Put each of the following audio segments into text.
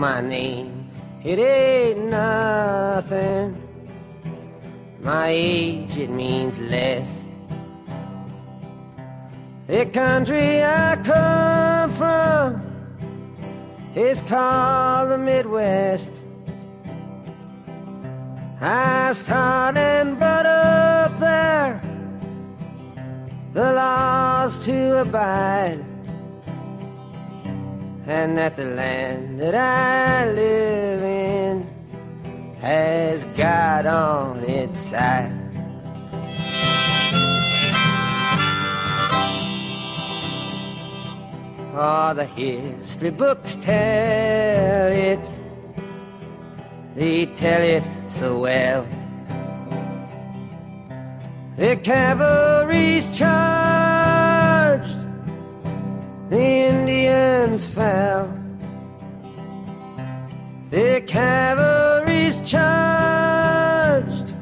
my name, it ain't nothing. My age, it means less. The country I come from is called the Midwest. I taught and brought up there the laws to abide, and that the land that I live in has God on its side. Oh, the history books tell it. They tell it so well. The cavalry's charged, Indians fell. The cavalry's charged,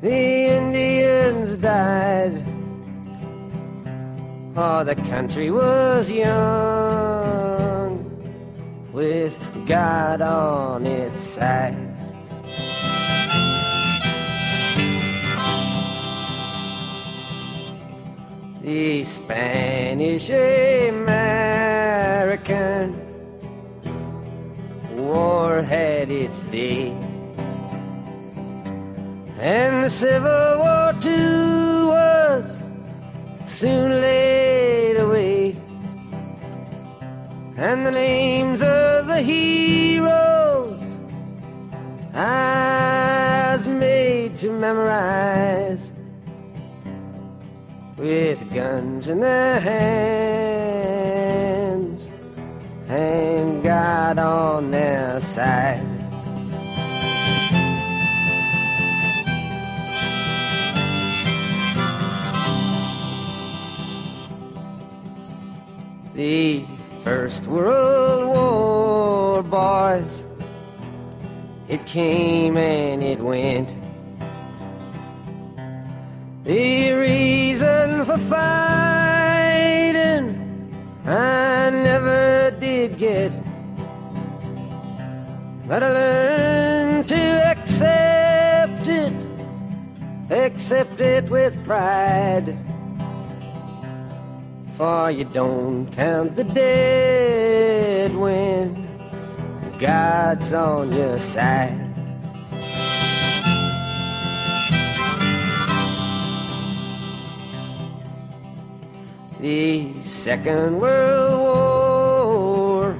the Indians died. Oh, the country was young with God on its side. The Spanish American and the Civil War too was soon laid away. And the names of the heroes I was made to memorize with guns in their hands and God on their side. The First World War, boys, it came and it went. The reason for fighting I never did get. But I learned to accept it, accept it with pride. For you don't count the dead when God's on your side. The Second World War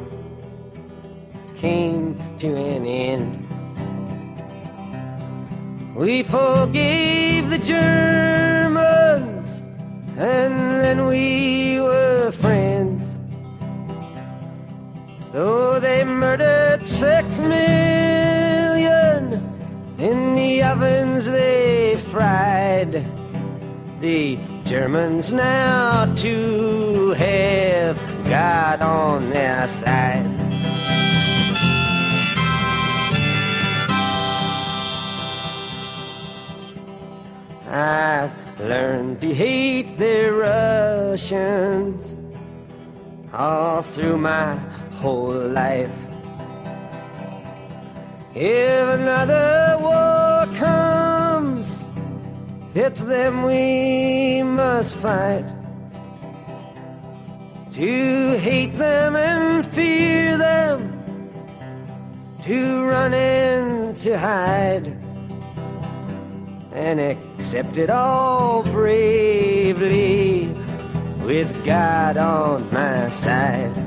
came to an end. We forgave the Germans six million in the ovens they fried, the Germans now to have God on their side. I've learned to hate the Russians all through my whole life. If another war comes, it's them we must fight. To hate them and fear them, to run and to hide, and accept it all bravely with God on my side.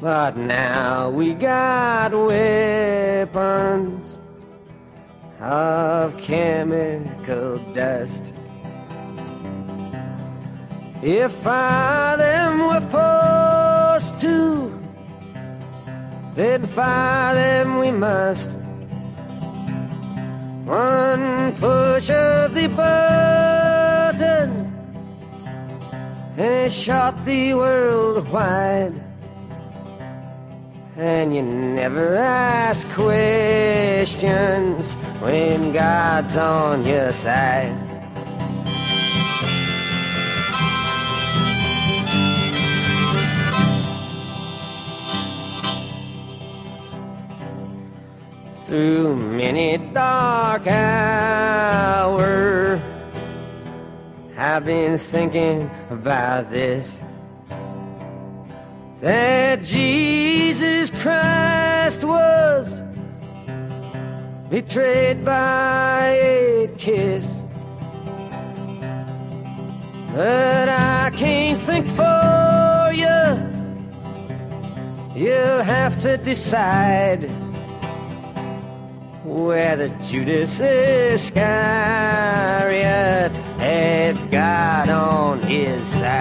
But now we got weapons of chemical dust. If I them were forced to, then fire them we must. One push of the button, and shot the world wide. And you never ask questions when God's on your side. Through many dark hours, I've been thinking about this that Jesus Christ was betrayed by a kiss. But I can't think for you. You'll have to decide whether Judas Iscariot had God on his side.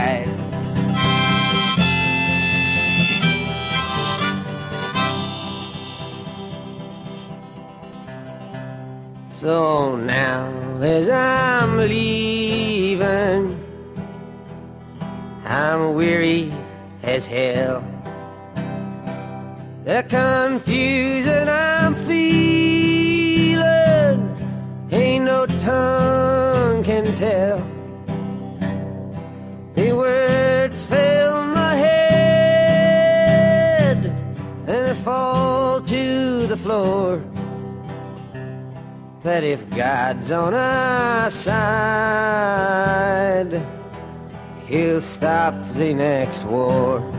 So now, as I'm leaving, I'm weary as hell. The confusion I'm feeling ain't no tongue can tell. The words fill my head and they fall to the floor that if God's on our side, He'll stop the next war.